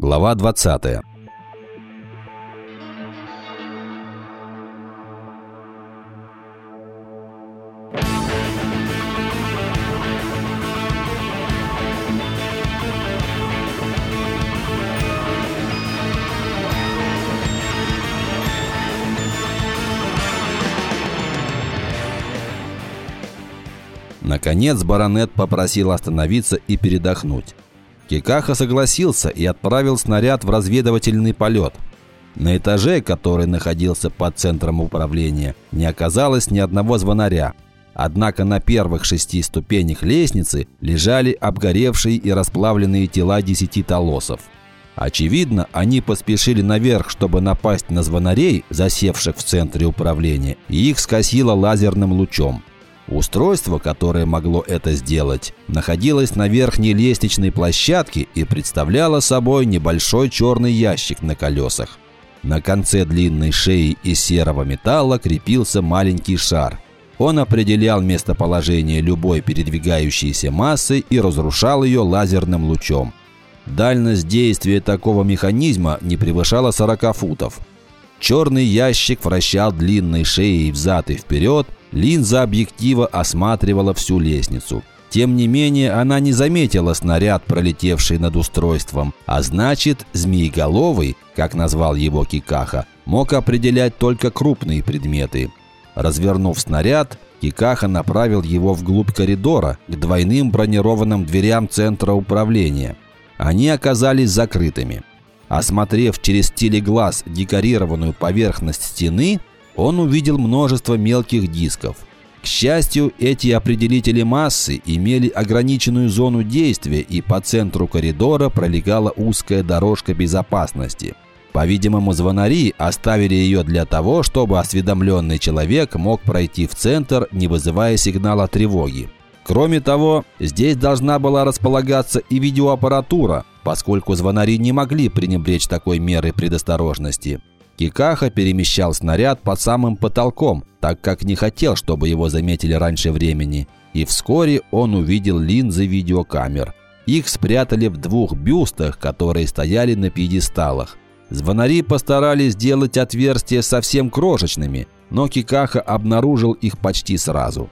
Глава 20. Наконец баронет попросил остановиться и передохнуть. Кикаха согласился и отправил снаряд в разведывательный полет. На этаже, который находился под центром управления, не оказалось ни одного звонаря. Однако на первых шести ступенях лестницы лежали обгоревшие и расплавленные тела десяти толосов. Очевидно, они поспешили наверх, чтобы напасть на звонарей, засевших в центре управления, и их скосило лазерным лучом. Устройство, которое могло это сделать, находилось на верхней лестничной площадке и представляло собой небольшой черный ящик на колесах. На конце длинной шеи из серого металла крепился маленький шар. Он определял местоположение любой передвигающейся массы и разрушал ее лазерным лучом. Дальность действия такого механизма не превышала 40 футов. Черный ящик вращал длинной шеей взад и вперед, Линза объектива осматривала всю лестницу. Тем не менее, она не заметила снаряд, пролетевший над устройством, а значит, змееголовый, как назвал его Кикаха, мог определять только крупные предметы. Развернув снаряд, Кикаха направил его вглубь коридора, к двойным бронированным дверям центра управления. Они оказались закрытыми. Осмотрев через телеглаз декорированную поверхность стены, он увидел множество мелких дисков. К счастью, эти определители массы имели ограниченную зону действия, и по центру коридора пролегала узкая дорожка безопасности. По-видимому, звонари оставили ее для того, чтобы осведомленный человек мог пройти в центр, не вызывая сигнала тревоги. Кроме того, здесь должна была располагаться и видеоаппаратура, поскольку звонари не могли пренебречь такой мерой предосторожности. Кикаха перемещал снаряд под самым потолком, так как не хотел, чтобы его заметили раньше времени. И вскоре он увидел линзы видеокамер. Их спрятали в двух бюстах, которые стояли на пьедесталах. Звонари постарались сделать отверстия совсем крошечными, но Кикаха обнаружил их почти сразу.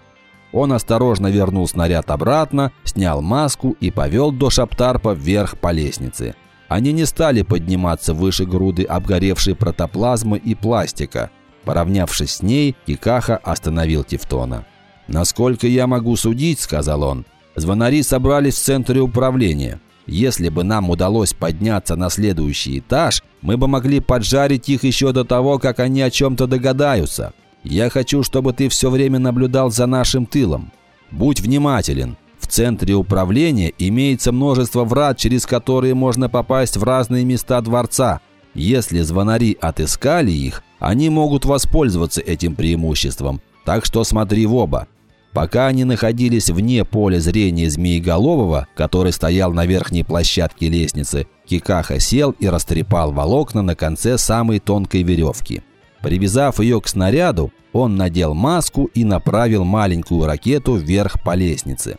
Он осторожно вернул снаряд обратно, снял маску и повел до Шаптарпа вверх по лестнице. Они не стали подниматься выше груды обгоревшей протоплазмы и пластика. Поравнявшись с ней, Кикаха остановил Тевтона. «Насколько я могу судить», — сказал он, — «звонари собрались в центре управления. Если бы нам удалось подняться на следующий этаж, мы бы могли поджарить их еще до того, как они о чем-то догадаются. Я хочу, чтобы ты все время наблюдал за нашим тылом. Будь внимателен. В центре управления имеется множество врат, через которые можно попасть в разные места дворца. Если звонари отыскали их, они могут воспользоваться этим преимуществом. Так что смотри в оба. Пока они находились вне поля зрения Змееголового, который стоял на верхней площадке лестницы, Кикаха сел и растрепал волокна на конце самой тонкой веревки. Привязав ее к снаряду, он надел маску и направил маленькую ракету вверх по лестнице.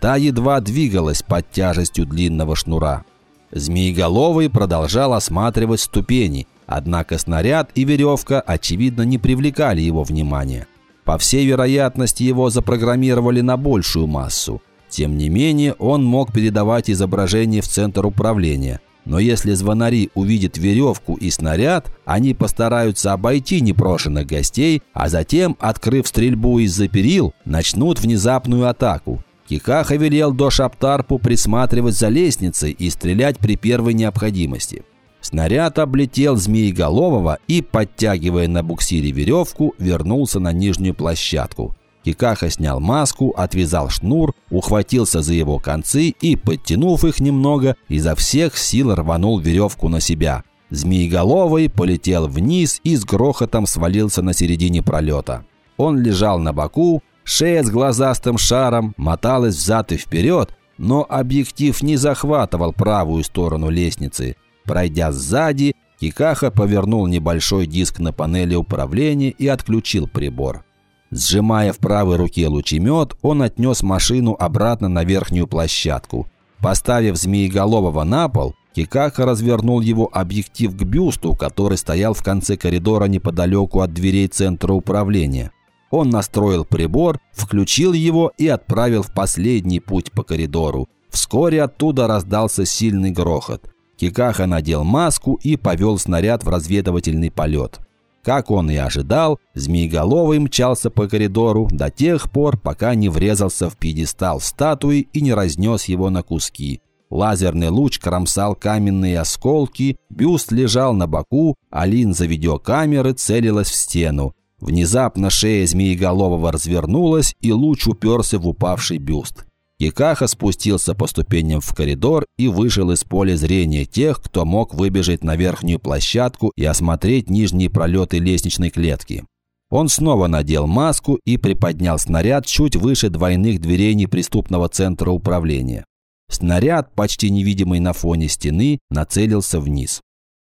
Та едва двигалась под тяжестью длинного шнура. Змееголовый продолжал осматривать ступени, однако снаряд и веревка, очевидно, не привлекали его внимания. По всей вероятности, его запрограммировали на большую массу. Тем не менее, он мог передавать изображение в центр управления. Но если звонари увидят веревку и снаряд, они постараются обойти непрошенных гостей, а затем, открыв стрельбу из-за перил, начнут внезапную атаку. Кикаха велел до Шаптарпу присматривать за лестницей и стрелять при первой необходимости. Снаряд облетел Змееголового и, подтягивая на буксире веревку, вернулся на нижнюю площадку. Кикаха снял маску, отвязал шнур, ухватился за его концы и, подтянув их немного, изо всех сил рванул веревку на себя. Змееголовый полетел вниз и с грохотом свалился на середине пролета. Он лежал на боку, Шея с глазастым шаром моталась взад и вперед, но объектив не захватывал правую сторону лестницы. Пройдя сзади, Кикаха повернул небольшой диск на панели управления и отключил прибор. Сжимая в правой руке лучемет, он отнес машину обратно на верхнюю площадку. Поставив Змееголового на пол, Кикаха развернул его объектив к бюсту, который стоял в конце коридора неподалеку от дверей центра управления. Он настроил прибор, включил его и отправил в последний путь по коридору. Вскоре оттуда раздался сильный грохот. Кикаха надел маску и повел снаряд в разведывательный полет. Как он и ожидал, Змееголовый мчался по коридору до тех пор, пока не врезался в пьедестал статуи и не разнес его на куски. Лазерный луч кромсал каменные осколки, бюст лежал на боку, а линза видеокамеры целилась в стену. Внезапно шея Змееголового развернулась, и луч уперся в упавший бюст. Кикаха спустился по ступеням в коридор и вышел из поля зрения тех, кто мог выбежать на верхнюю площадку и осмотреть нижние пролеты лестничной клетки. Он снова надел маску и приподнял снаряд чуть выше двойных дверей неприступного центра управления. Снаряд, почти невидимый на фоне стены, нацелился вниз.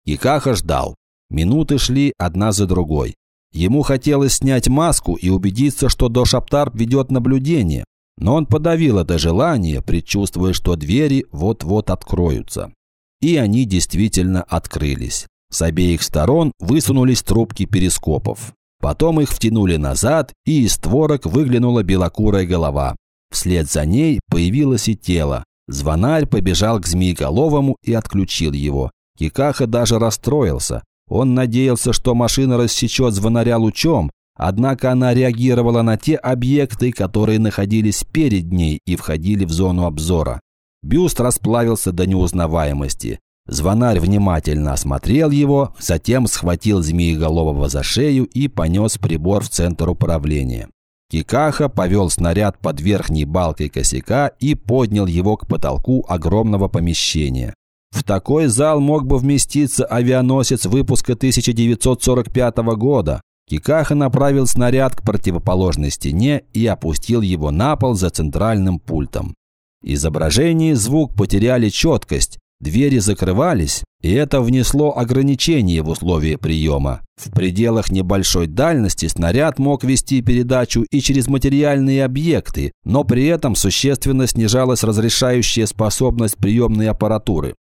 Кикаха ждал. Минуты шли одна за другой. Ему хотелось снять маску и убедиться, что Дошаптарп ведет наблюдение, но он подавил это желание, предчувствуя, что двери вот-вот откроются. И они действительно открылись. С обеих сторон высунулись трубки перископов. Потом их втянули назад, и из створок выглянула белокурая голова. Вслед за ней появилось и тело. Звонарь побежал к Змееголовому и отключил его. Кикаха даже расстроился. Он надеялся, что машина рассечет звонаря лучом, однако она реагировала на те объекты, которые находились перед ней и входили в зону обзора. Бюст расплавился до неузнаваемости. Звонарь внимательно осмотрел его, затем схватил змееголового за шею и понес прибор в центр управления. Кикаха повел снаряд под верхней балкой косяка и поднял его к потолку огромного помещения. В такой зал мог бы вместиться авианосец выпуска 1945 года. Кикаха направил снаряд к противоположной стене и опустил его на пол за центральным пультом. Изображение и звук потеряли четкость, двери закрывались, и это внесло ограничение в условия приема. В пределах небольшой дальности снаряд мог вести передачу и через материальные объекты, но при этом существенно снижалась разрешающая способность приемной аппаратуры.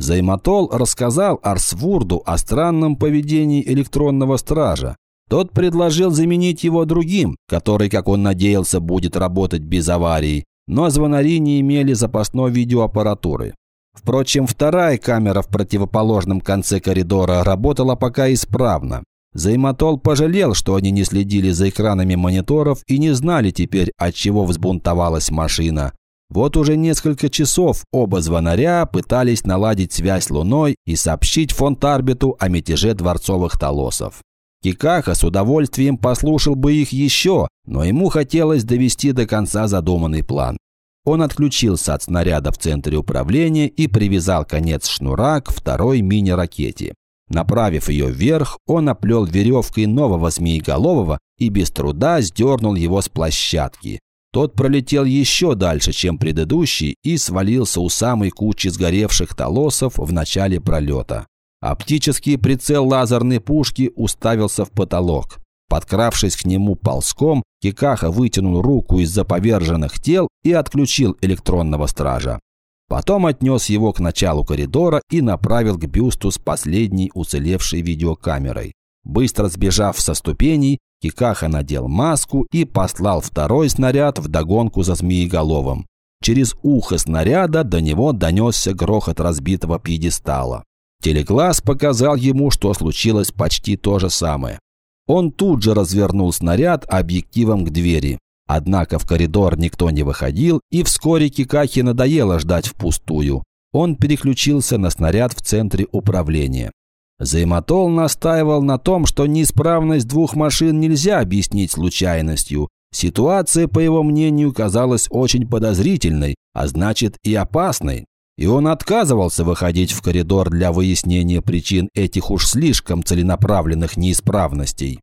Займатол рассказал Арсвурду о странном поведении электронного стража. Тот предложил заменить его другим, который, как он надеялся, будет работать без аварий, но звонари не имели запасной видеоаппаратуры. Впрочем, вторая камера в противоположном конце коридора работала пока исправно. Займатол пожалел, что они не следили за экранами мониторов и не знали теперь, от чего взбунтовалась машина. Вот уже несколько часов оба звонаря пытались наладить связь с Луной и сообщить фон Тарбиту о мятеже дворцовых толосов. Кикаха с удовольствием послушал бы их еще, но ему хотелось довести до конца задуманный план. Он отключился от снаряда в центре управления и привязал конец шнура к второй мини-ракете. Направив ее вверх, он оплел веревкой нового змееголового и без труда сдернул его с площадки. Тот пролетел еще дальше, чем предыдущий, и свалился у самой кучи сгоревших толосов в начале пролета. Оптический прицел лазерной пушки уставился в потолок. Подкравшись к нему ползком, Кикаха вытянул руку из-за поверженных тел и отключил электронного стража. Потом отнес его к началу коридора и направил к бюсту с последней уцелевшей видеокамерой. Быстро сбежав со ступеней, Кикаха надел маску и послал второй снаряд в догонку за змееголовым. Через ухо снаряда до него донесся грохот разбитого пьедестала. Телеглаз показал ему, что случилось почти то же самое. Он тут же развернул снаряд объективом к двери. Однако в коридор никто не выходил, и вскоре Кикахе надоело ждать впустую. Он переключился на снаряд в центре управления. Займатол настаивал на том, что неисправность двух машин нельзя объяснить случайностью. Ситуация, по его мнению, казалась очень подозрительной, а значит и опасной. И он отказывался выходить в коридор для выяснения причин этих уж слишком целенаправленных неисправностей.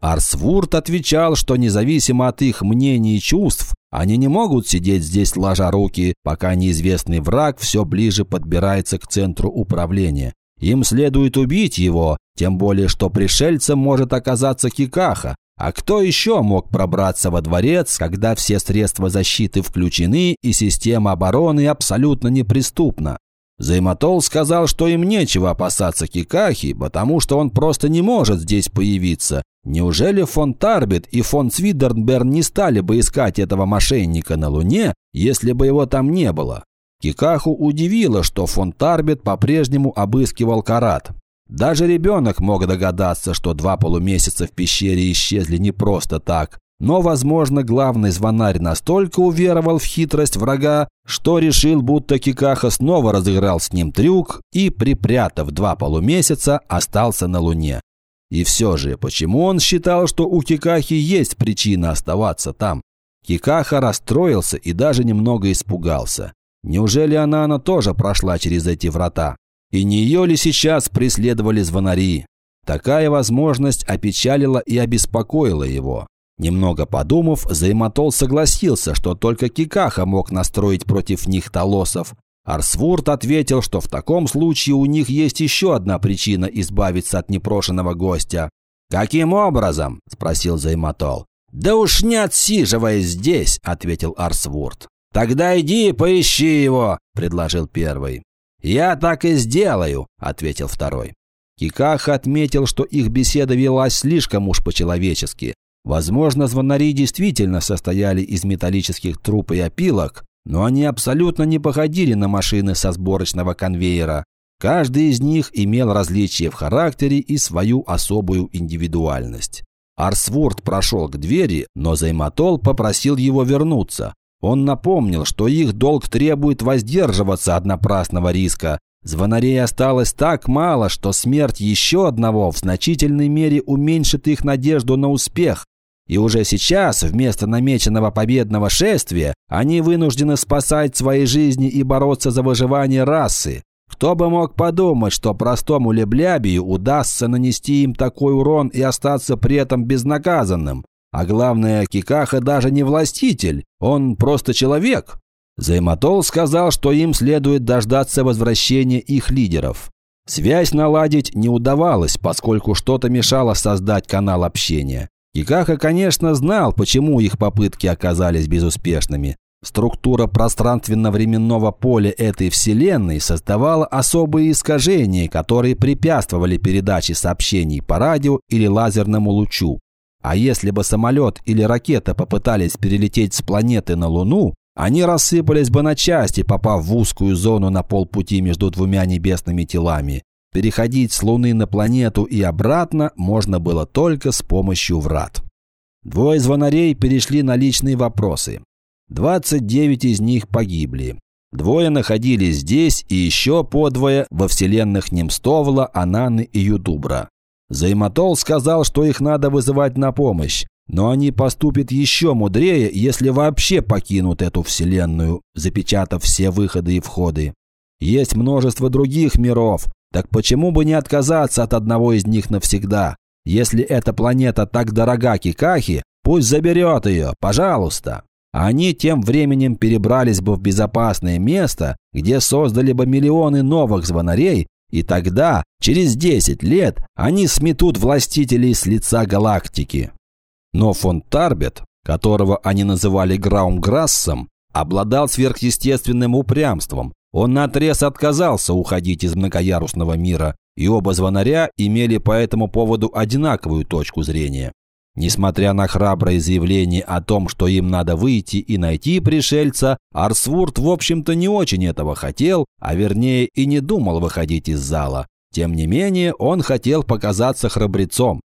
Арсвурт отвечал, что независимо от их мнений и чувств, они не могут сидеть здесь сложа руки, пока неизвестный враг все ближе подбирается к центру управления. Им следует убить его, тем более что пришельцем может оказаться Кикаха. А кто еще мог пробраться во дворец, когда все средства защиты включены и система обороны абсолютно неприступна? Займатол сказал, что им нечего опасаться Кикахи, потому что он просто не может здесь появиться. Неужели фон Тарбит и фон Цвидернберн не стали бы искать этого мошенника на Луне, если бы его там не было? Кикаху удивило, что фон Тарбит по-прежнему обыскивал Карат. Даже ребенок мог догадаться, что два полумесяца в пещере исчезли не просто так. Но, возможно, главный звонарь настолько уверовал в хитрость врага, что решил, будто Кикаха снова разыграл с ним трюк и, припрятав два полумесяца, остался на Луне. И все же, почему он считал, что у Кикахи есть причина оставаться там? Кикаха расстроился и даже немного испугался. Неужели она, она тоже прошла через эти врата? И не ее ли сейчас преследовали звонари? Такая возможность опечалила и обеспокоила его. Немного подумав, Займатол согласился, что только Кикаха мог настроить против них толосов. Арсвурт ответил, что в таком случае у них есть еще одна причина избавиться от непрошенного гостя. «Каким образом?» – спросил Займатол. «Да уж не отсиживаясь здесь», – ответил Арсвурт. «Тогда иди поищи его», – предложил первый. «Я так и сделаю», – ответил второй. Кикаха отметил, что их беседа велась слишком уж по-человечески. Возможно, звонари действительно состояли из металлических труб и опилок, но они абсолютно не походили на машины со сборочного конвейера. Каждый из них имел различия в характере и свою особую индивидуальность. Арсворд прошел к двери, но Займатол попросил его вернуться. Он напомнил, что их долг требует воздерживаться от напрасного риска. Звонарей осталось так мало, что смерть еще одного в значительной мере уменьшит их надежду на успех. И уже сейчас, вместо намеченного победного шествия, они вынуждены спасать свои жизни и бороться за выживание расы. Кто бы мог подумать, что простому леблябию удастся нанести им такой урон и остаться при этом безнаказанным. А главное, Кикаха даже не властитель, он просто человек. Займатол сказал, что им следует дождаться возвращения их лидеров. Связь наладить не удавалось, поскольку что-то мешало создать канал общения. Кикаха, конечно, знал, почему их попытки оказались безуспешными. Структура пространственно-временного поля этой вселенной создавала особые искажения, которые препятствовали передаче сообщений по радио или лазерному лучу. А если бы самолет или ракета попытались перелететь с планеты на Луну, они рассыпались бы на части, попав в узкую зону на полпути между двумя небесными телами. Переходить с Луны на планету и обратно можно было только с помощью врат. Двое звонарей перешли на личные вопросы. 29 из них погибли. Двое находились здесь и еще подвое во вселенных Немстовла, Ананы и Ютубра. Займатол сказал, что их надо вызывать на помощь, но они поступят еще мудрее, если вообще покинут эту вселенную, запечатав все выходы и входы. Есть множество других миров, так почему бы не отказаться от одного из них навсегда? Если эта планета так дорога Кикахи, пусть заберет ее, пожалуйста. Они тем временем перебрались бы в безопасное место, где создали бы миллионы новых звонарей, и тогда, через 10 лет, они сметут властителей с лица галактики. Но фон Тарбет, которого они называли Граумграссом, обладал сверхъестественным упрямством, он наотрез отказался уходить из многоярусного мира, и оба звонаря имели по этому поводу одинаковую точку зрения. Несмотря на храброе заявление о том, что им надо выйти и найти пришельца, Арсвурт, в общем-то, не очень этого хотел, а вернее и не думал выходить из зала. Тем не менее, он хотел показаться храбрецом.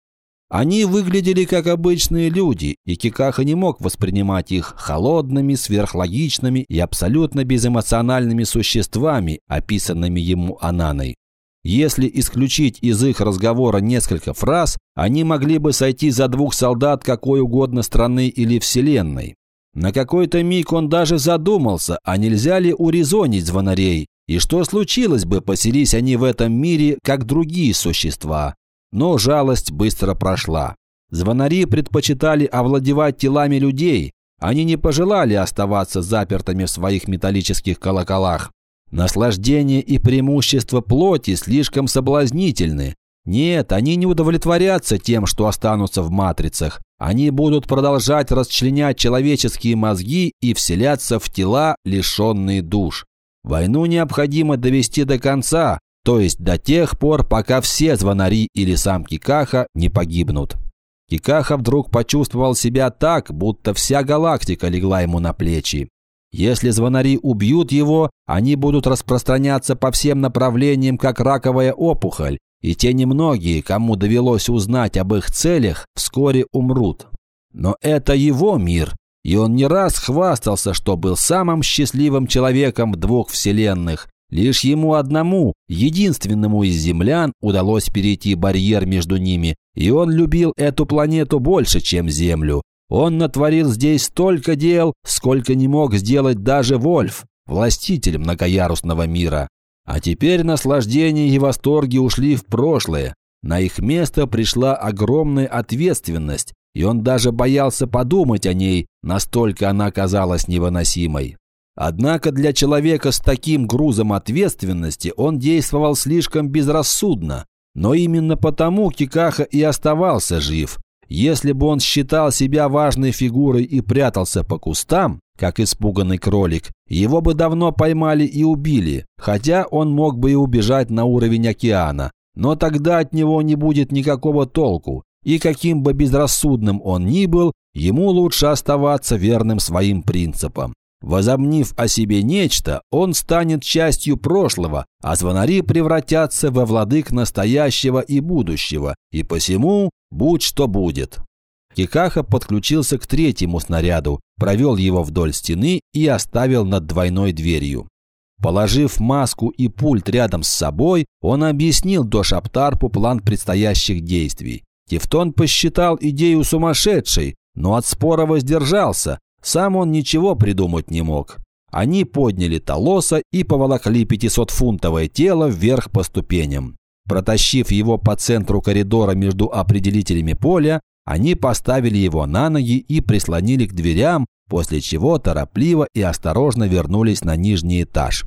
Они выглядели как обычные люди, и Кикаха не мог воспринимать их холодными, сверхлогичными и абсолютно безэмоциональными существами, описанными ему Ананой. Если исключить из их разговора несколько фраз, они могли бы сойти за двух солдат какой угодно страны или вселенной. На какой-то миг он даже задумался, а нельзя ли урезонить звонарей, и что случилось бы, поселись они в этом мире, как другие существа. Но жалость быстро прошла. Звонари предпочитали овладевать телами людей. Они не пожелали оставаться запертыми в своих металлических колоколах. Наслаждение и преимущество плоти слишком соблазнительны. Нет, они не удовлетворятся тем, что останутся в матрицах. Они будут продолжать расчленять человеческие мозги и вселяться в тела, лишенные душ. Войну необходимо довести до конца, то есть до тех пор, пока все звонари или сам Кикаха не погибнут. Кикаха вдруг почувствовал себя так, будто вся галактика легла ему на плечи. Если звонари убьют его, они будут распространяться по всем направлениям, как раковая опухоль, и те немногие, кому довелось узнать об их целях, вскоре умрут. Но это его мир, и он не раз хвастался, что был самым счастливым человеком в двух вселенных. Лишь ему одному, единственному из землян, удалось перейти барьер между ними, и он любил эту планету больше, чем Землю. Он натворил здесь столько дел, сколько не мог сделать даже Вольф, властитель многоярусного мира. А теперь наслаждение и восторги ушли в прошлое. На их место пришла огромная ответственность, и он даже боялся подумать о ней, настолько она казалась невыносимой. Однако для человека с таким грузом ответственности он действовал слишком безрассудно. Но именно потому Кикаха и оставался жив. Если бы он считал себя важной фигурой и прятался по кустам, как испуганный кролик, его бы давно поймали и убили, хотя он мог бы и убежать на уровень океана. Но тогда от него не будет никакого толку, и каким бы безрассудным он ни был, ему лучше оставаться верным своим принципам. Возомнив о себе нечто, он станет частью прошлого, а звонари превратятся во владык настоящего и будущего, и посему будь что будет. Кикаха подключился к третьему снаряду, провел его вдоль стены и оставил над двойной дверью. Положив маску и пульт рядом с собой, он объяснил Дошаптарпу план предстоящих действий. Тевтон посчитал идею сумасшедшей, но от спора воздержался, сам он ничего придумать не мог. Они подняли Толоса и поволокли 500-фунтовое тело вверх по ступеням. Протащив его по центру коридора между определителями поля, они поставили его на ноги и прислонили к дверям, после чего торопливо и осторожно вернулись на нижний этаж.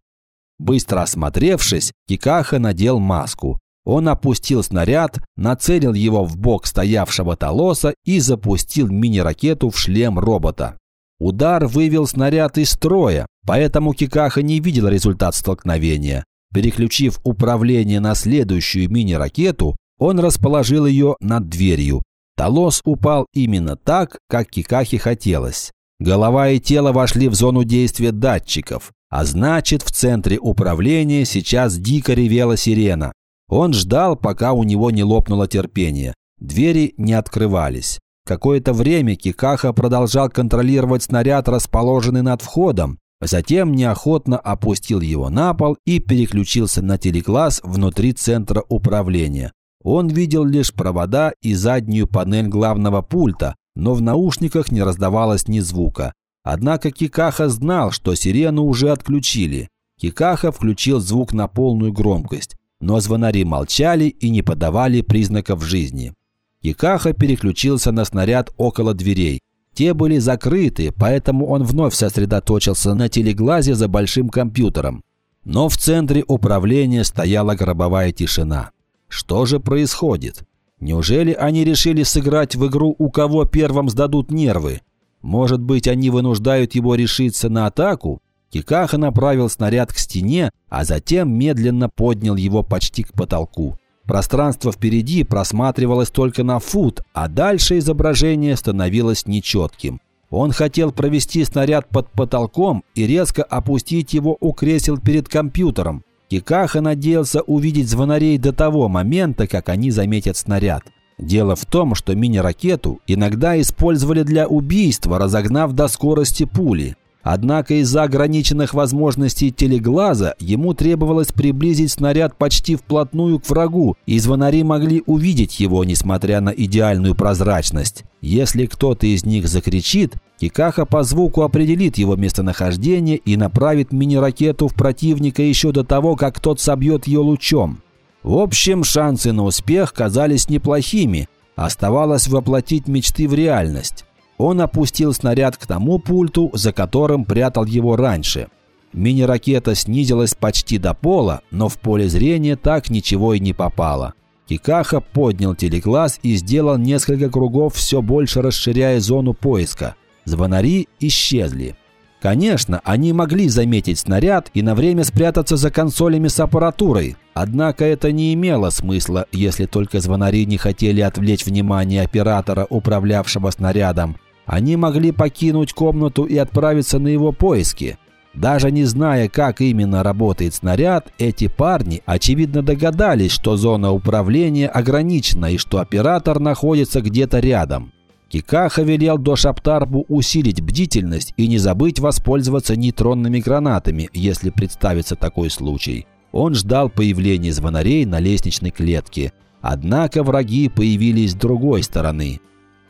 Быстро осмотревшись, Кикаха надел маску. Он опустил снаряд, нацелил его в бок стоявшего Толоса и запустил мини-ракету в шлем робота. Удар вывел снаряд из строя, поэтому Кикаха не видел результат столкновения. Переключив управление на следующую мини-ракету, он расположил ее над дверью. Толос упал именно так, как Кикахе хотелось. Голова и тело вошли в зону действия датчиков, а значит, в центре управления сейчас дико ревела сирена. Он ждал, пока у него не лопнуло терпение. Двери не открывались. Какое-то время Кикаха продолжал контролировать снаряд, расположенный над входом, затем неохотно опустил его на пол и переключился на телекласс внутри центра управления. Он видел лишь провода и заднюю панель главного пульта, но в наушниках не раздавалось ни звука. Однако Кикаха знал, что сирену уже отключили. Кикаха включил звук на полную громкость, но звонари молчали и не подавали признаков жизни. Кикаха переключился на снаряд около дверей. Те были закрыты, поэтому он вновь сосредоточился на телеглазе за большим компьютером. Но в центре управления стояла гробовая тишина. Что же происходит? Неужели они решили сыграть в игру, у кого первым сдадут нервы? Может быть, они вынуждают его решиться на атаку? Кикаха направил снаряд к стене, а затем медленно поднял его почти к потолку. Пространство впереди просматривалось только на фут, а дальше изображение становилось нечетким. Он хотел провести снаряд под потолком и резко опустить его у кресел перед компьютером. Кикаха надеялся увидеть звонарей до того момента, как они заметят снаряд. Дело в том, что мини-ракету иногда использовали для убийства, разогнав до скорости пули. Однако из-за ограниченных возможностей телеглаза ему требовалось приблизить снаряд почти вплотную к врагу, и звонари могли увидеть его, несмотря на идеальную прозрачность. Если кто-то из них закричит, Кикаха по звуку определит его местонахождение и направит мини-ракету в противника еще до того, как тот собьет ее лучом. В общем, шансы на успех казались неплохими. Оставалось воплотить мечты в реальность. Он опустил снаряд к тому пульту, за которым прятал его раньше. Мини-ракета снизилась почти до пола, но в поле зрения так ничего и не попало. Кикаха поднял телекласс и сделал несколько кругов, все больше расширяя зону поиска. Звонари исчезли. Конечно, они могли заметить снаряд и на время спрятаться за консолями с аппаратурой. Однако это не имело смысла, если только звонари не хотели отвлечь внимание оператора, управлявшего снарядом. Они могли покинуть комнату и отправиться на его поиски. Даже не зная, как именно работает снаряд, эти парни, очевидно, догадались, что зона управления ограничена и что оператор находится где-то рядом. Кикаха велел Дошаптарбу усилить бдительность и не забыть воспользоваться нейтронными гранатами, если представится такой случай. Он ждал появления звонарей на лестничной клетке. Однако враги появились с другой стороны.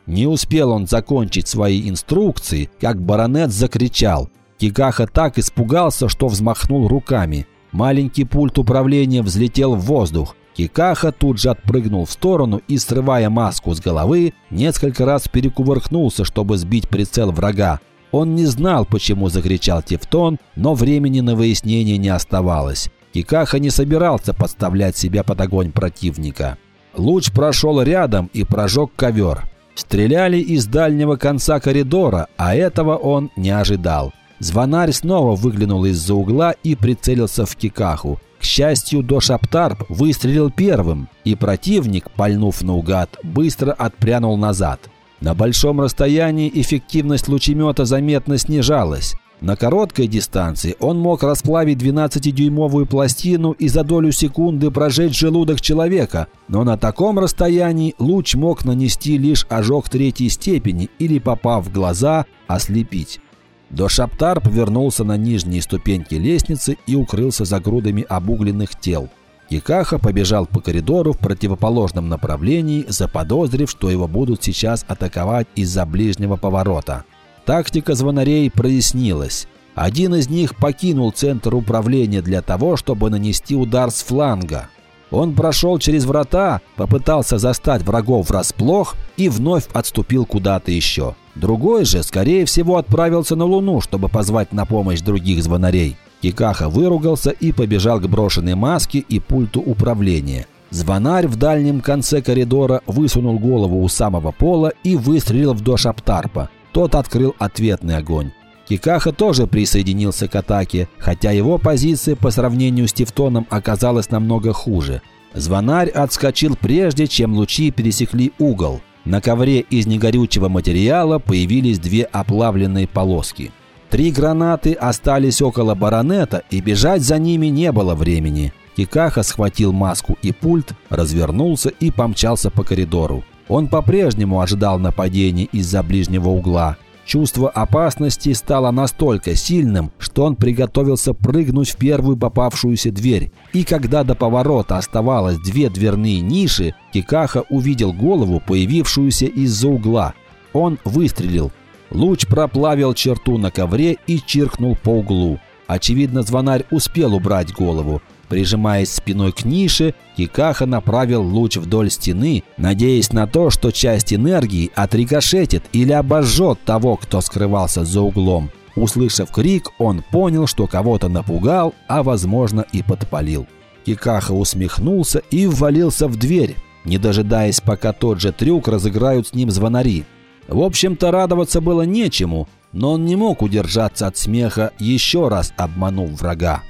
Не успел он закончить свои инструкции, как баронет закричал. Кикаха так испугался, что взмахнул руками. Маленький пульт управления взлетел в воздух. Кикаха тут же отпрыгнул в сторону и, срывая маску с головы, несколько раз перекувыркнулся, чтобы сбить прицел врага. Он не знал, почему закричал Тевтон, но времени на выяснение не оставалось. Кикаха не собирался подставлять себя под огонь противника. Луч прошел рядом и прожег ковер. Стреляли из дальнего конца коридора, а этого он не ожидал. Звонарь снова выглянул из-за угла и прицелился в Кикаху. К счастью, Дошаптарп выстрелил первым, и противник, пальнув наугад, быстро отпрянул назад. На большом расстоянии эффективность лучемета заметно снижалась. На короткой дистанции он мог расплавить 12-дюймовую пластину и за долю секунды прожечь желудок человека, но на таком расстоянии луч мог нанести лишь ожог третьей степени или, попав в глаза, ослепить. Дошаптар повернулся на нижние ступеньки лестницы и укрылся за грудами обугленных тел. Кикаха побежал по коридору в противоположном направлении, заподозрив, что его будут сейчас атаковать из-за ближнего поворота. Тактика звонарей прояснилась. Один из них покинул центр управления для того, чтобы нанести удар с фланга. Он прошел через врата, попытался застать врагов врасплох и вновь отступил куда-то еще. Другой же, скорее всего, отправился на Луну, чтобы позвать на помощь других звонарей. Кикаха выругался и побежал к брошенной маске и пульту управления. Звонарь в дальнем конце коридора высунул голову у самого пола и выстрелил в Дошаптарпа. Тот открыл ответный огонь. Кикаха тоже присоединился к атаке, хотя его позиция по сравнению с Тевтоном оказалась намного хуже. Звонарь отскочил прежде, чем лучи пересекли угол. На ковре из негорючего материала появились две оплавленные полоски. Три гранаты остались около баронета, и бежать за ними не было времени. Кикаха схватил маску и пульт, развернулся и помчался по коридору. Он по-прежнему ожидал нападения из-за ближнего угла. Чувство опасности стало настолько сильным, что он приготовился прыгнуть в первую попавшуюся дверь. И когда до поворота оставалось две дверные ниши, Кикаха увидел голову, появившуюся из-за угла. Он выстрелил. Луч проплавил черту на ковре и чиркнул по углу. Очевидно, звонарь успел убрать голову. Прижимаясь спиной к нише, Кикаха направил луч вдоль стены, надеясь на то, что часть энергии отрикошетит или обожжет того, кто скрывался за углом. Услышав крик, он понял, что кого-то напугал, а возможно и подпалил. Кикаха усмехнулся и ввалился в дверь, не дожидаясь, пока тот же трюк разыграют с ним звонари. В общем-то, радоваться было нечему, но он не мог удержаться от смеха, еще раз обманув врага.